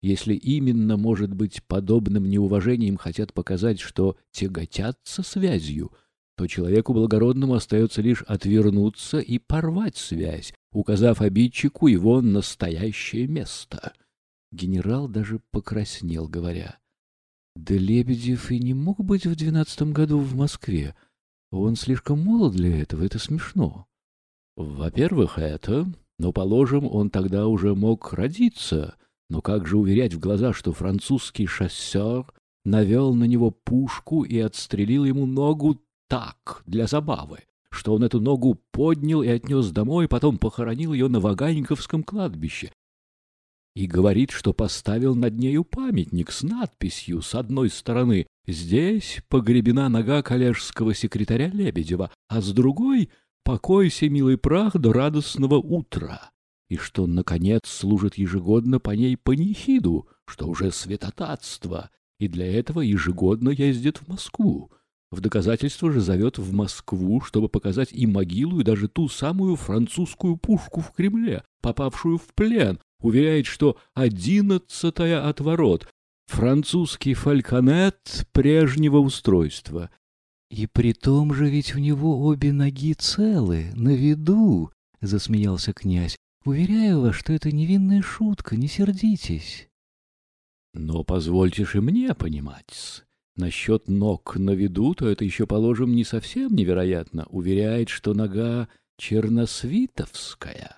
если именно, может быть, подобным неуважением хотят показать, что тяготятся связью, то человеку благородному остается лишь отвернуться и порвать связь, указав обидчику его настоящее место. Генерал даже покраснел, говоря, «Да Лебедев и не мог быть в двенадцатом году в Москве. Он слишком молод для этого, это смешно». «Во-первых, это, но, положим, он тогда уже мог родиться». Но как же уверять в глаза, что французский шоссер навел на него пушку и отстрелил ему ногу так, для забавы, что он эту ногу поднял и отнес домой, потом похоронил ее на Ваганьковском кладбище. И говорит, что поставил над нею памятник с надписью с одной стороны «Здесь погребена нога коллежского секретаря Лебедева», а с другой «Покойся, милый прах, до радостного утра» и что, наконец, служит ежегодно по ней панихиду, что уже святотатство, и для этого ежегодно ездит в Москву. В доказательство же зовет в Москву, чтобы показать и могилу, и даже ту самую французскую пушку в Кремле, попавшую в плен, уверяет, что одиннадцатая отворот, французский фальконет прежнего устройства. И при том же ведь у него обе ноги целы, на виду, — засмеялся князь. Уверяю вас, что это невинная шутка, не сердитесь. Но позвольте же мне понимать. Насчет ног на виду, то это еще, положим, не совсем невероятно. Уверяет, что нога черносвитовская.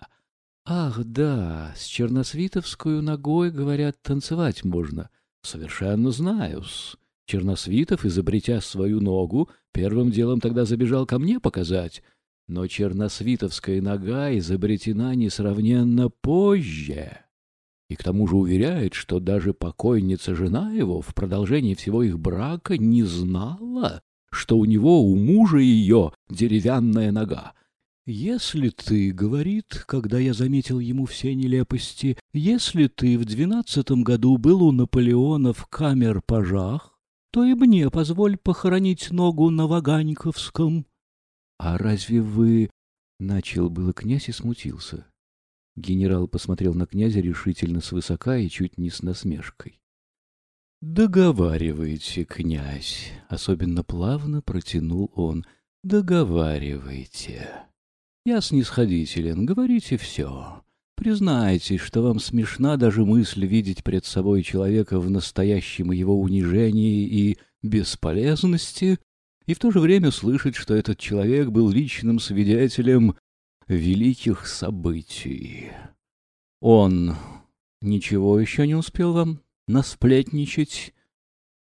Ах, да, с черносвитовскую ногой, говорят, танцевать можно. Совершенно знаю-с. Черносвитов, изобретя свою ногу, первым делом тогда забежал ко мне показать — но черносвитовская нога изобретена несравненно позже. И к тому же уверяет, что даже покойница жена его в продолжении всего их брака не знала, что у него, у мужа ее, деревянная нога. «Если ты, — говорит, когда я заметил ему все нелепости, — если ты в двенадцатом году был у Наполеона в камер-пажах, то и мне позволь похоронить ногу на Ваганьковском». «А разве вы...» — начал было князь и смутился. Генерал посмотрел на князя решительно свысока и чуть не с насмешкой. «Договаривайте, князь!» — особенно плавно протянул он. «Договаривайте. Я снисходителен, говорите все. Признайтесь, что вам смешна даже мысль видеть пред собой человека в настоящем его унижении и бесполезности, и в то же время слышать, что этот человек был личным свидетелем великих событий. Он ничего еще не успел вам насплетничать?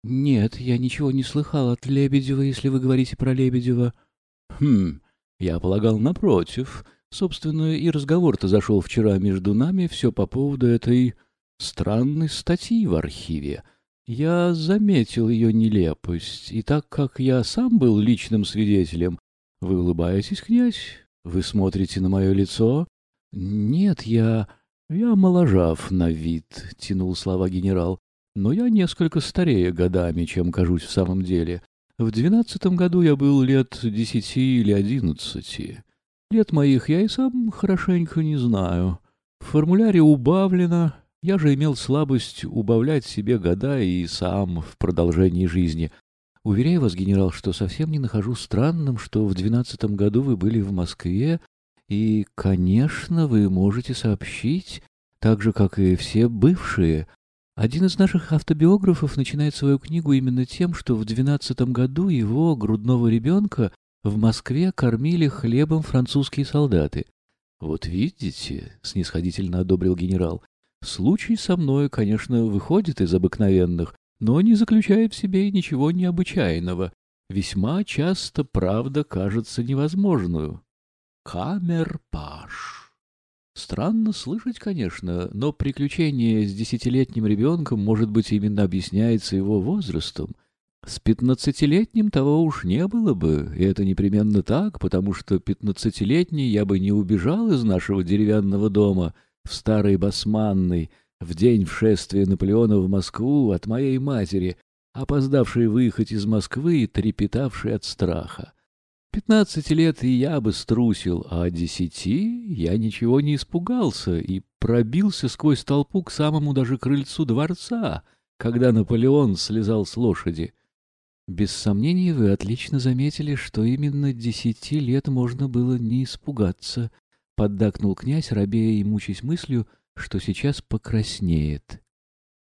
Нет, я ничего не слыхал от Лебедева, если вы говорите про Лебедева. Хм, я полагал, напротив. Собственно, и разговор-то зашел вчера между нами все по поводу этой странной статьи в архиве — я заметил ее нелепость, и так как я сам был личным свидетелем... Вы улыбаетесь, князь? Вы смотрите на мое лицо? Нет, я... Я моложав на вид, — тянул слова генерал, но я несколько старее годами, чем кажусь в самом деле. В двенадцатом году я был лет десяти или одиннадцати. Лет моих я и сам хорошенько не знаю. В формуляре убавлено, я же имел слабость убавлять себе года и сам в продолжении жизни. Уверяю вас, генерал, что совсем не нахожу странным, что в двенадцатом году вы были в Москве, и, конечно, вы можете сообщить, так же, как и все бывшие. Один из наших автобиографов начинает свою книгу именно тем, что в двенадцатом году его, грудного ребенка, в Москве кормили хлебом французские солдаты. «Вот видите», — снисходительно одобрил генерал, Случай со мной, конечно, выходит из обыкновенных, но не заключает в себе ничего необычайного. Весьма часто правда кажется невозможную. Камер-паш. Странно слышать, конечно, но приключение с десятилетним ребенком, может быть, именно объясняется его возрастом. С пятнадцатилетним того уж не было бы, и это непременно так, потому что пятнадцатилетний я бы не убежал из нашего деревянного дома — в старой басманной, в день вшествия Наполеона в Москву от моей матери, опоздавшей выехать из Москвы и трепетавшей от страха. Пятнадцати лет и я бы струсил, а десяти я ничего не испугался и пробился сквозь толпу к самому даже крыльцу дворца, когда Наполеон слезал с лошади. Без сомнений вы отлично заметили, что именно десяти лет можно было не испугаться, — поддакнул князь, рабея и мучаясь мыслью, что сейчас покраснеет.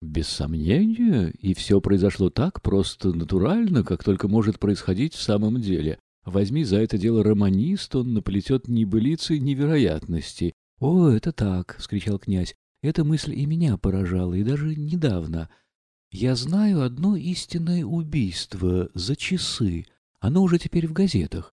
Без сомнения, и все произошло так просто натурально, как только может происходить в самом деле. Возьми за это дело романист, он наплетет небылицы невероятности. — О, это так! — вскричал князь. — Эта мысль и меня поражала, и даже недавно. Я знаю одно истинное убийство за часы. Оно уже теперь в газетах.